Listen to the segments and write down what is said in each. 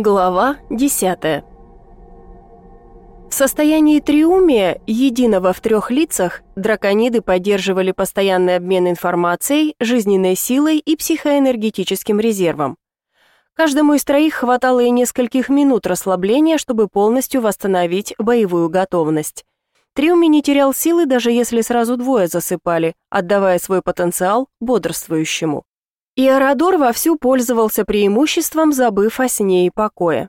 Глава 10. В состоянии триумия, единого в трех лицах, дракониды поддерживали постоянный обмен информацией, жизненной силой и психоэнергетическим резервом. Каждому из троих хватало и нескольких минут расслабления, чтобы полностью восстановить боевую готовность. Триуми не терял силы, даже если сразу двое засыпали, отдавая свой потенциал бодрствующему. Иорадор вовсю пользовался преимуществом, забыв о сне и покое.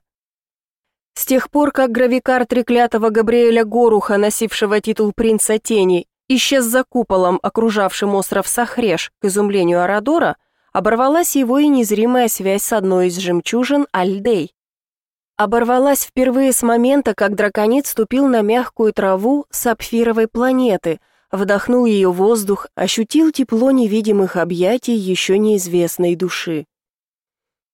С тех пор, как гравикар треклятого Габриэля Горуха, носившего титул принца тени, исчез за куполом, окружавшим остров Сахреш, к изумлению Арадора, оборвалась его и незримая связь с одной из жемчужин Альдей. Оборвалась впервые с момента, как драконец ступил на мягкую траву сапфировой планеты – вдохнул ее воздух, ощутил тепло невидимых объятий еще неизвестной души.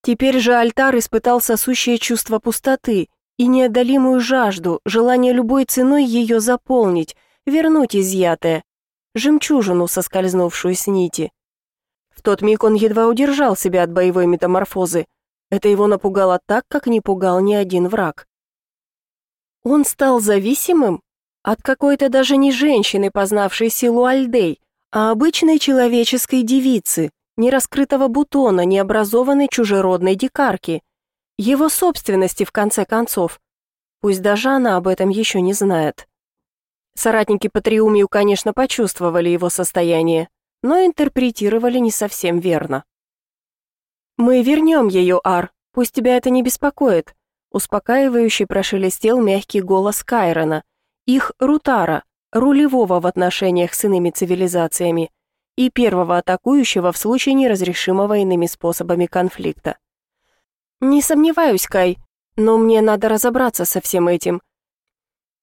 Теперь же Альтар испытал сосущее чувство пустоты и неодолимую жажду, желание любой ценой ее заполнить, вернуть изъятое, жемчужину, соскользнувшую с нити. В тот миг он едва удержал себя от боевой метаморфозы. Это его напугало так, как не пугал ни один враг. Он стал зависимым? от какой-то даже не женщины, познавшей силу Альдей, а обычной человеческой девицы, не раскрытого бутона, не образованной чужеродной дикарки, его собственности, в конце концов. Пусть даже она об этом еще не знает. Соратники по Триумию, конечно, почувствовали его состояние, но интерпретировали не совсем верно. «Мы вернем ее, Ар, пусть тебя это не беспокоит», успокаивающе прошелестел мягкий голос Кайрона – их рутара, рулевого в отношениях с иными цивилизациями, и первого атакующего в случае неразрешимого иными способами конфликта. Не сомневаюсь, Кай, но мне надо разобраться со всем этим.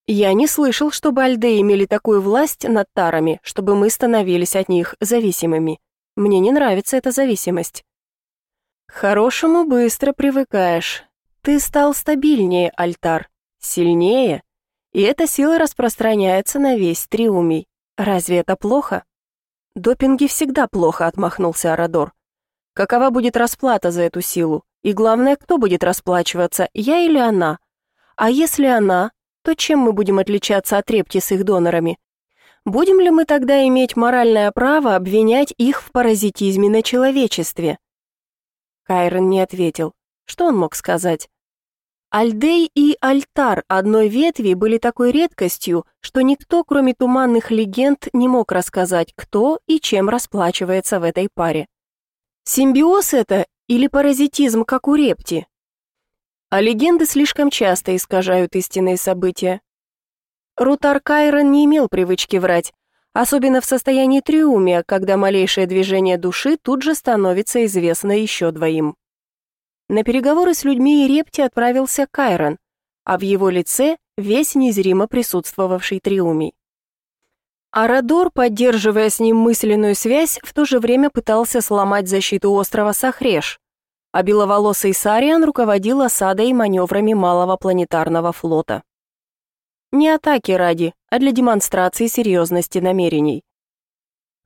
Я не слышал, чтобы альдеи имели такую власть над тарами, чтобы мы становились от них зависимыми. Мне не нравится эта зависимость. Хорошему быстро привыкаешь. Ты стал стабильнее, Альтар, сильнее, и эта сила распространяется на весь триумий. Разве это плохо? Допинги всегда плохо, отмахнулся Арадор. Какова будет расплата за эту силу? И главное, кто будет расплачиваться, я или она? А если она, то чем мы будем отличаться от репти с их донорами? Будем ли мы тогда иметь моральное право обвинять их в паразитизме на человечестве? Кайрон не ответил. Что он мог сказать? Альдей и Альтар одной ветви были такой редкостью, что никто, кроме туманных легенд, не мог рассказать, кто и чем расплачивается в этой паре. Симбиоз это или паразитизм, как у репти? А легенды слишком часто искажают истинные события. Рутар Кайрон не имел привычки врать, особенно в состоянии триумия, когда малейшее движение души тут же становится известно еще двоим. На переговоры с людьми Ерепти отправился Кайрон, а в его лице весь незримо присутствовавший Триумий. Арадор, поддерживая с ним мысленную связь, в то же время пытался сломать защиту острова Сахреш, а беловолосый Сариан руководил осадой и маневрами малого планетарного флота. Не атаки ради, а для демонстрации серьезности намерений.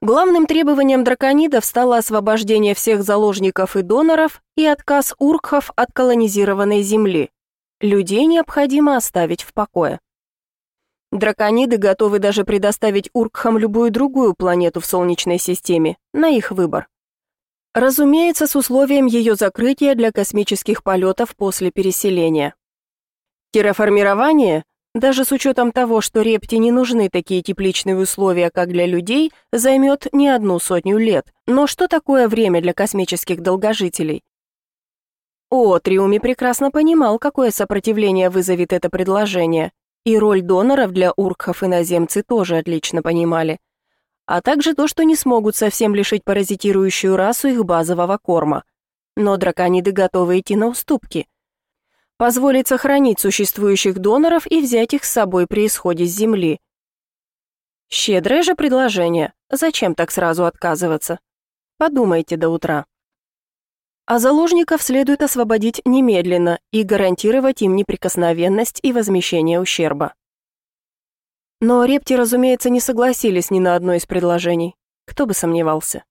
Главным требованием драконидов стало освобождение всех заложников и доноров и отказ уркхов от колонизированной земли. Людей необходимо оставить в покое. Дракониды готовы даже предоставить уркхам любую другую планету в Солнечной системе, на их выбор. Разумеется, с условием ее закрытия для космических полетов после переселения. Терраформирование даже с учетом того, что репти не нужны такие тепличные условия, как для людей, займет не одну сотню лет. Но что такое время для космических долгожителей? О, Триуми прекрасно понимал, какое сопротивление вызовет это предложение. И роль доноров для уркхов иноземцы тоже отлично понимали. А также то, что не смогут совсем лишить паразитирующую расу их базового корма. Но дракониды готовы идти на уступки – позволит сохранить существующих доноров и взять их с собой при исходе с Земли. Щедрое же предложение. Зачем так сразу отказываться? Подумайте до утра. А заложников следует освободить немедленно и гарантировать им неприкосновенность и возмещение ущерба. Но репти, разумеется, не согласились ни на одно из предложений. Кто бы сомневался.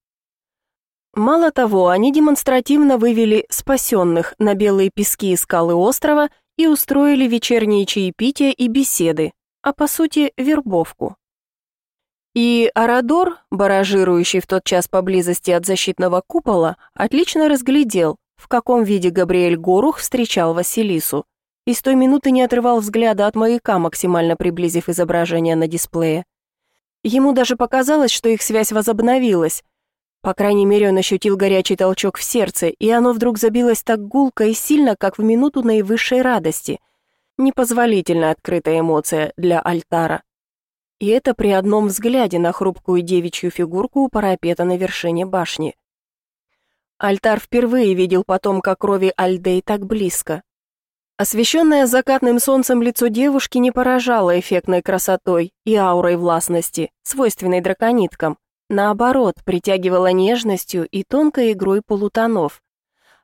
Мало того, они демонстративно вывели спасенных на белые пески и скалы острова и устроили вечерние чаепития и беседы, а по сути вербовку. И Арадор, баражирующий в тот час поблизости от защитного купола, отлично разглядел, в каком виде Габриэль Горух встречал Василису, и с той минуты не отрывал взгляда от маяка, максимально приблизив изображение на дисплее. Ему даже показалось, что их связь возобновилась, по крайней мере, он ощутил горячий толчок в сердце, и оно вдруг забилось так гулко и сильно, как в минуту наивысшей радости. Непозволительно открытая эмоция для Альтара. И это при одном взгляде на хрупкую девичью фигурку у парапета на вершине башни. Альтар впервые видел потомка крови Альдей так близко. Освещенное закатным солнцем лицо девушки не поражало эффектной красотой и аурой властности, свойственной дракониткам наоборот, притягивало нежностью и тонкой игрой полутонов.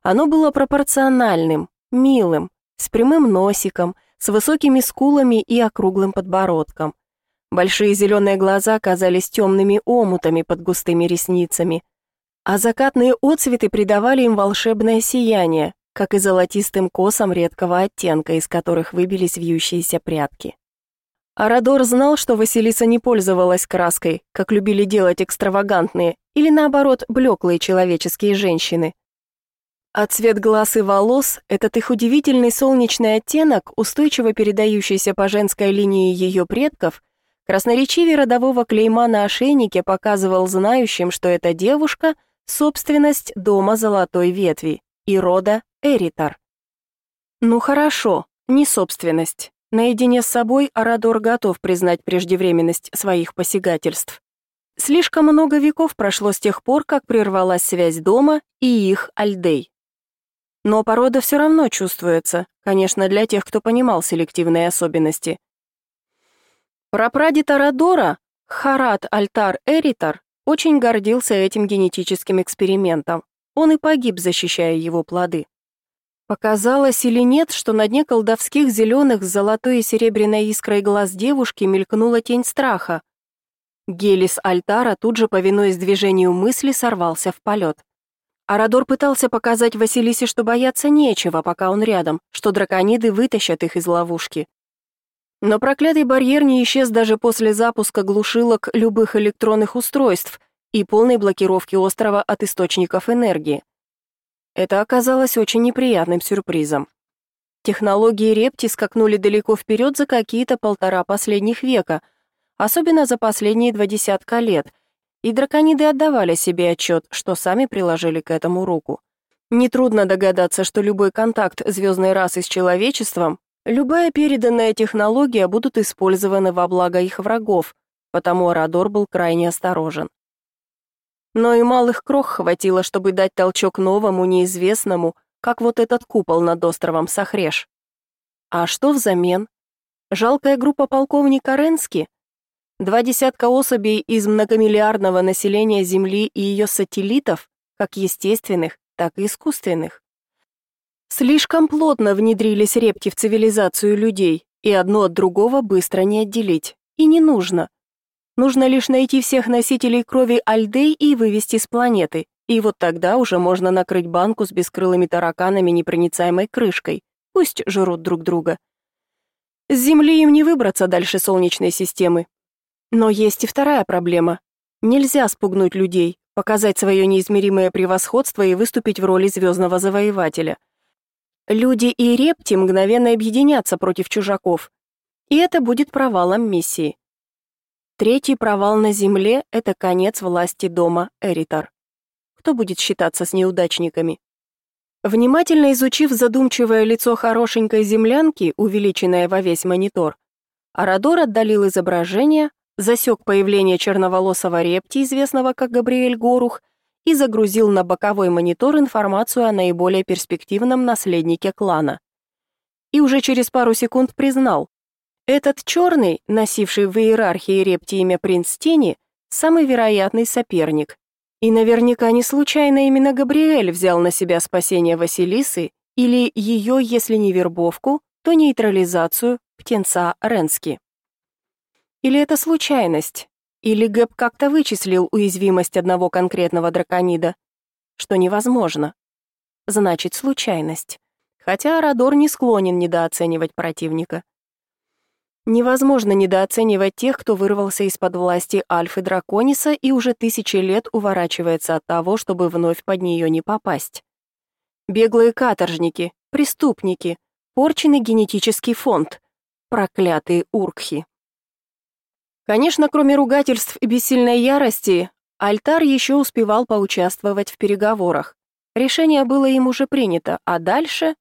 Оно было пропорциональным, милым, с прямым носиком, с высокими скулами и округлым подбородком. Большие зеленые глаза казались темными омутами под густыми ресницами, а закатные отцветы придавали им волшебное сияние, как и золотистым косам редкого оттенка, из которых выбились вьющиеся прядки. Арадор знал, что Василиса не пользовалась краской, как любили делать экстравагантные, или наоборот, блеклые человеческие женщины. А цвет глаз и волос, этот их удивительный солнечный оттенок, устойчиво передающийся по женской линии ее предков, красноречивее родового клейма на ошейнике показывал знающим, что эта девушка – собственность дома Золотой Ветви и рода Эритар. Ну хорошо, не собственность. Наедине с собой Арадор готов признать преждевременность своих посягательств. Слишком много веков прошло с тех пор, как прервалась связь дома и их альдей. Но порода все равно чувствуется, конечно, для тех, кто понимал селективные особенности. Прапрадед Арадора, Харат Альтар Эритар, очень гордился этим генетическим экспериментом. Он и погиб, защищая его плоды. Показалось или нет, что на дне колдовских зеленых с золотой и серебряной искрой глаз девушки мелькнула тень страха. Гелис Альтара тут же, повинуясь движению мысли, сорвался в полет. Арадор пытался показать Василисе, что бояться нечего, пока он рядом, что дракониды вытащат их из ловушки. Но проклятый барьер не исчез даже после запуска глушилок любых электронных устройств и полной блокировки острова от источников энергии. Это оказалось очень неприятным сюрпризом. Технологии репти скакнули далеко вперед за какие-то полтора последних века, особенно за последние два десятка лет, и дракониды отдавали себе отчет, что сами приложили к этому руку. Нетрудно догадаться, что любой контакт звездной расы с человечеством, любая переданная технология будут использованы во благо их врагов, потому Арадор был крайне осторожен. Но и малых крох хватило, чтобы дать толчок новому, неизвестному, как вот этот купол над островом Сахреш. А что взамен? Жалкая группа полковника Ренски? Два десятка особей из многомиллиардного населения Земли и ее сателлитов, как естественных, так и искусственных. Слишком плотно внедрились репки в цивилизацию людей, и одно от другого быстро не отделить. И не нужно. Нужно лишь найти всех носителей крови Альдей и вывести с планеты. И вот тогда уже можно накрыть банку с бескрылыми тараканами непроницаемой крышкой. Пусть жрут друг друга. С Земли им не выбраться дальше Солнечной системы. Но есть и вторая проблема. Нельзя спугнуть людей, показать свое неизмеримое превосходство и выступить в роли звездного завоевателя. Люди и репти мгновенно объединятся против чужаков. И это будет провалом миссии. Третий провал на Земле — это конец власти дома Эритар. Кто будет считаться с неудачниками? Внимательно изучив задумчивое лицо хорошенькой землянки, увеличенное во весь монитор, Арадор отдалил изображение, засек появление черноволосого репти, известного как Габриэль Горух, и загрузил на боковой монитор информацию о наиболее перспективном наследнике клана. И уже через пару секунд признал, этот черный, носивший в иерархии репти имя принц Тени, самый вероятный соперник. И наверняка не случайно именно Габриэль взял на себя спасение Василисы или ее, если не вербовку, то нейтрализацию птенца Ренски. Или это случайность? Или Гэб как-то вычислил уязвимость одного конкретного драконида? Что невозможно. Значит, случайность. Хотя Арадор не склонен недооценивать противника. Невозможно недооценивать тех, кто вырвался из-под власти Альфы Дракониса и уже тысячи лет уворачивается от того, чтобы вновь под нее не попасть. Беглые каторжники, преступники, порченный генетический фонд, проклятые уркхи. Конечно, кроме ругательств и бессильной ярости, Альтар еще успевал поучаствовать в переговорах. Решение было им уже принято, а дальше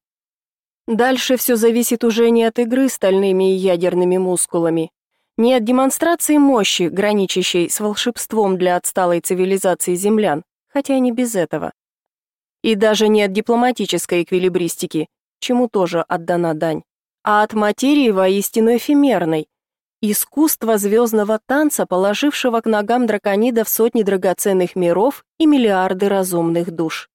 Дальше все зависит уже не от игры стальными и ядерными мускулами, не от демонстрации мощи, граничащей с волшебством для отсталой цивилизации землян, хотя не без этого. И даже не от дипломатической эквилибристики, чему тоже отдана дань, а от материи воистину эфемерной, искусства звездного танца, положившего к ногам драконидов сотни драгоценных миров и миллиарды разумных душ.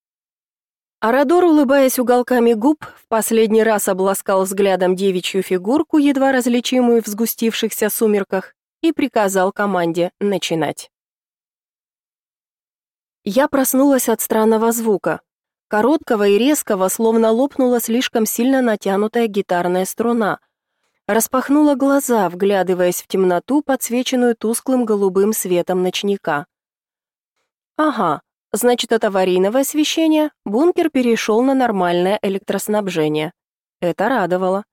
Арадор, улыбаясь уголками губ, в последний раз обласкал взглядом девичью фигурку, едва различимую в сгустившихся сумерках, и приказал команде начинать. Я проснулась от странного звука. Короткого и резкого, словно лопнула слишком сильно натянутая гитарная струна. Распахнула глаза, вглядываясь в темноту, подсвеченную тусклым голубым светом ночника. Ага, Значит, от аварийного освещения бункер перешел на нормальное электроснабжение. Это радовало.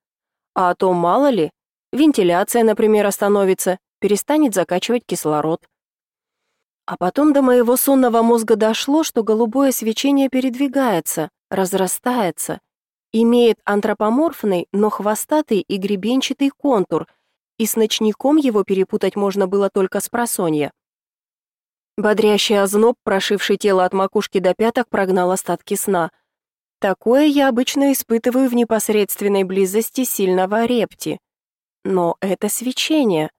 А то мало ли, вентиляция, например, остановится, перестанет закачивать кислород. А потом до моего сонного мозга дошло, что голубое свечение передвигается, разрастается, имеет антропоморфный, но хвостатый и гребенчатый контур, и с ночником его перепутать можно было только с просонья. Бодрящий озноб, прошивший тело от макушки до пяток, прогнал остатки сна. Такое я обычно испытываю в непосредственной близости сильного репти. Но это свечение.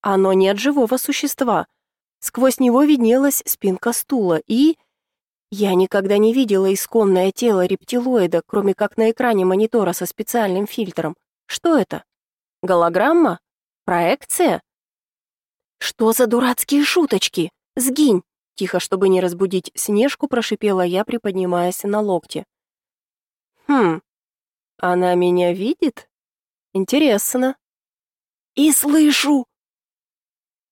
Оно не от живого существа. Сквозь него виднелась спинка стула, и... Я никогда не видела исконное тело рептилоида, кроме как на экране монитора со специальным фильтром. Что это? Голограмма? Проекция? Что за дурацкие шуточки? Сгинь!» Тихо, чтобы не разбудить Снежку, прошипела я, приподнимаясь на локте. «Хм, она меня видит? Интересно». «И слышу!»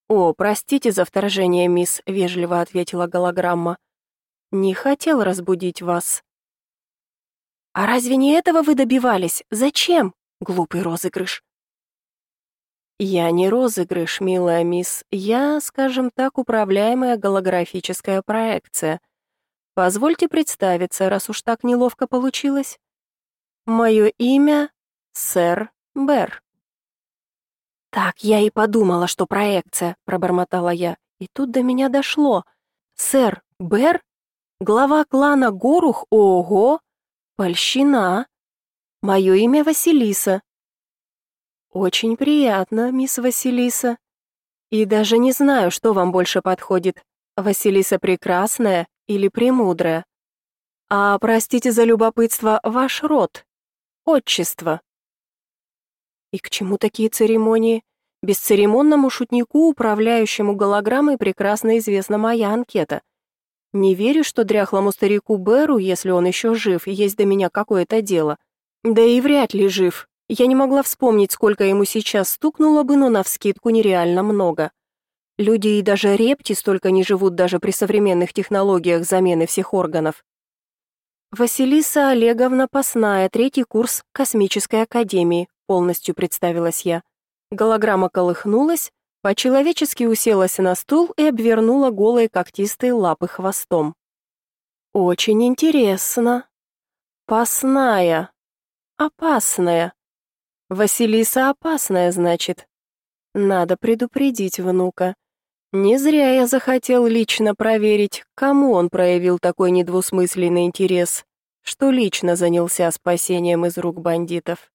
«О, простите за вторжение, мисс», — вежливо ответила голограмма. «Не хотел разбудить вас». «А разве не этого вы добивались? Зачем?» «Глупый розыгрыш. Я не розыгрыш, милая мисс, я, скажем так, управляемая голографическая проекция. Позвольте представиться, раз уж так неловко получилось. Мое имя — сэр Берр. «Так, я и подумала, что проекция», — пробормотала я. И тут до меня дошло. «Сэр Берр? Глава клана Горух? Ого! Польщина! Мое имя Василиса, «Очень приятно, мисс Василиса. И даже не знаю, что вам больше подходит, Василиса Прекрасная или Премудрая. А, простите за любопытство, ваш род, отчество». И к чему такие церемонии? Бесцеремонному шутнику, управляющему голограммой, прекрасно известна моя анкета. Не верю, что дряхлому старику Беру, если он еще жив, есть до меня какое-то дело. Да и вряд ли жив, я не могла вспомнить, сколько ему сейчас стукнуло бы, но навскидку нереально много. Люди и даже репти столько не живут даже при современных технологиях замены всех органов. Василиса Олеговна Пасная, третий курс Космической академии, полностью представилась я. Голограмма колыхнулась, по-человечески уселась на стул и обвернула голые когтистые лапы хвостом. Очень интересно. Пасная. Опасная. Василиса опасная, значит. Надо предупредить внука. Не зря я захотел лично проверить, кому он проявил такой недвусмысленный интерес, что лично занялся спасением из рук бандитов.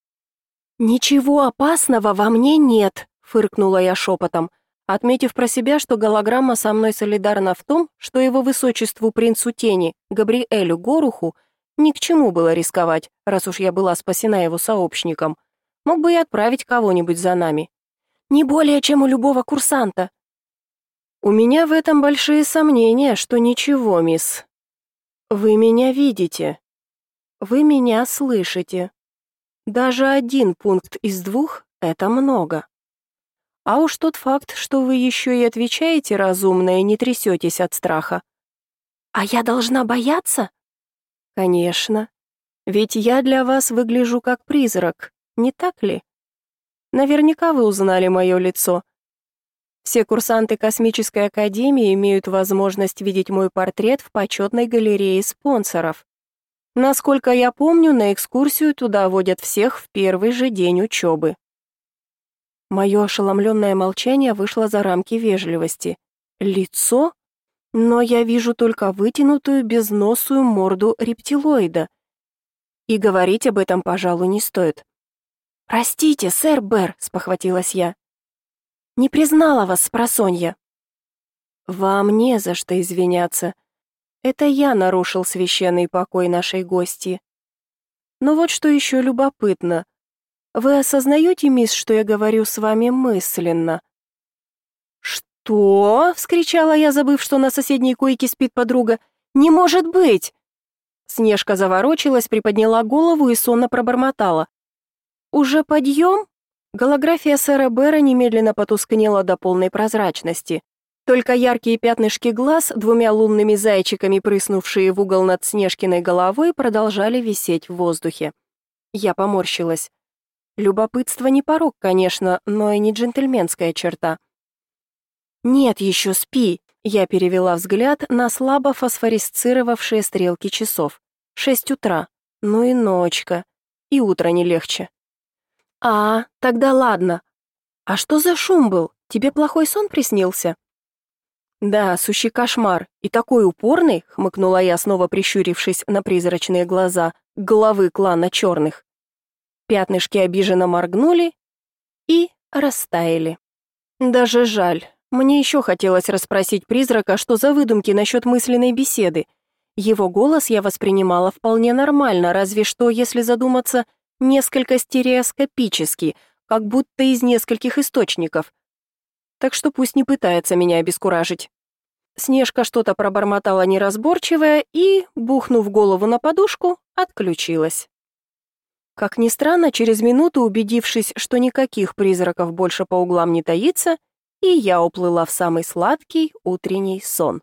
«Ничего опасного во мне нет», — фыркнула я шепотом, отметив про себя, что голограмма со мной солидарна в том, что его высочеству принцу тени, Габриэлю Горуху, ни к чему было рисковать, раз уж я была спасена его сообщником — мог бы и отправить кого-нибудь за нами. Не более, чем у любого курсанта. У меня в этом большие сомнения, что ничего, мисс. Вы меня видите. Вы меня слышите. Даже один пункт из двух — это много. А уж тот факт, что вы еще и отвечаете разумно и не трясетесь от страха. А я должна бояться? Конечно. Ведь я для вас выгляжу как призрак, не так ли? Наверняка вы узнали мое лицо. Все курсанты Космической Академии имеют возможность видеть мой портрет в почетной галерее спонсоров. Насколько я помню, на экскурсию туда водят всех в первый же день учебы. Мое ошеломленное молчание вышло за рамки вежливости. Лицо? Но я вижу только вытянутую безносую морду рептилоида. И говорить об этом, пожалуй, не стоит. «Простите, сэр Бэр», — спохватилась я. «Не признала вас, просонья». «Вам не за что извиняться. Это я нарушил священный покой нашей гости. Но вот что еще любопытно. Вы осознаете, мисс, что я говорю с вами мысленно?» «Что?» — вскричала я, забыв, что на соседней койке спит подруга. «Не может быть!» Снежка заворочилась, приподняла голову и сонно пробормотала. «Уже подъем?» Голография сэра Бера немедленно потускнела до полной прозрачности. Только яркие пятнышки глаз, двумя лунными зайчиками прыснувшие в угол над Снежкиной головой, продолжали висеть в воздухе. Я поморщилась. Любопытство не порог, конечно, но и не джентльменская черта. «Нет, еще спи!» Я перевела взгляд на слабо фосфорисцировавшие стрелки часов. «Шесть утра. Ну и ночка. И утро не легче». «А, тогда ладно. А что за шум был? Тебе плохой сон приснился?» «Да, сущий кошмар. И такой упорный», — хмыкнула я, снова прищурившись на призрачные глаза, головы клана черных. Пятнышки обиженно моргнули и растаяли. Даже жаль. Мне еще хотелось расспросить призрака, что за выдумки насчет мысленной беседы. Его голос я воспринимала вполне нормально, разве что, если задуматься, — несколько стереоскопически, как будто из нескольких источников. Так что пусть не пытается меня обескуражить. Снежка что-то пробормотала неразборчивое и, бухнув голову на подушку, отключилась. Как ни странно, через минуту, убедившись, что никаких призраков больше по углам не таится, и я уплыла в самый сладкий утренний сон.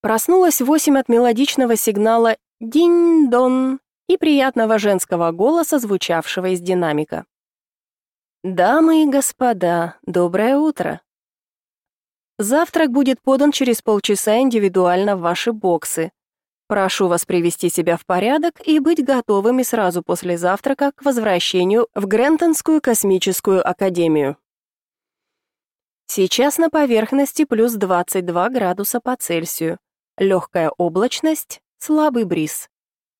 Проснулась восемь от мелодичного сигнала «Динь-дон», и приятного женского голоса, звучавшего из динамика. «Дамы и господа, доброе утро!» Завтрак будет подан через полчаса индивидуально в ваши боксы. Прошу вас привести себя в порядок и быть готовыми сразу после завтрака к возвращению в Грентонскую космическую академию. Сейчас на поверхности плюс 22 градуса по Цельсию. Легкая облачность, слабый бриз.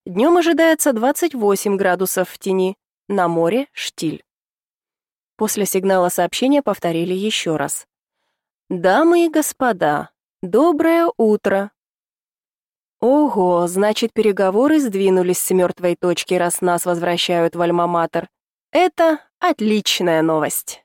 Днем ожидается 28 градусов в тени, на море — штиль. После сигнала сообщения повторили еще раз. «Дамы и господа, доброе утро!» Ого, значит, переговоры сдвинулись с мертвой точки, раз нас возвращают в Альма-Матер. Это отличная новость.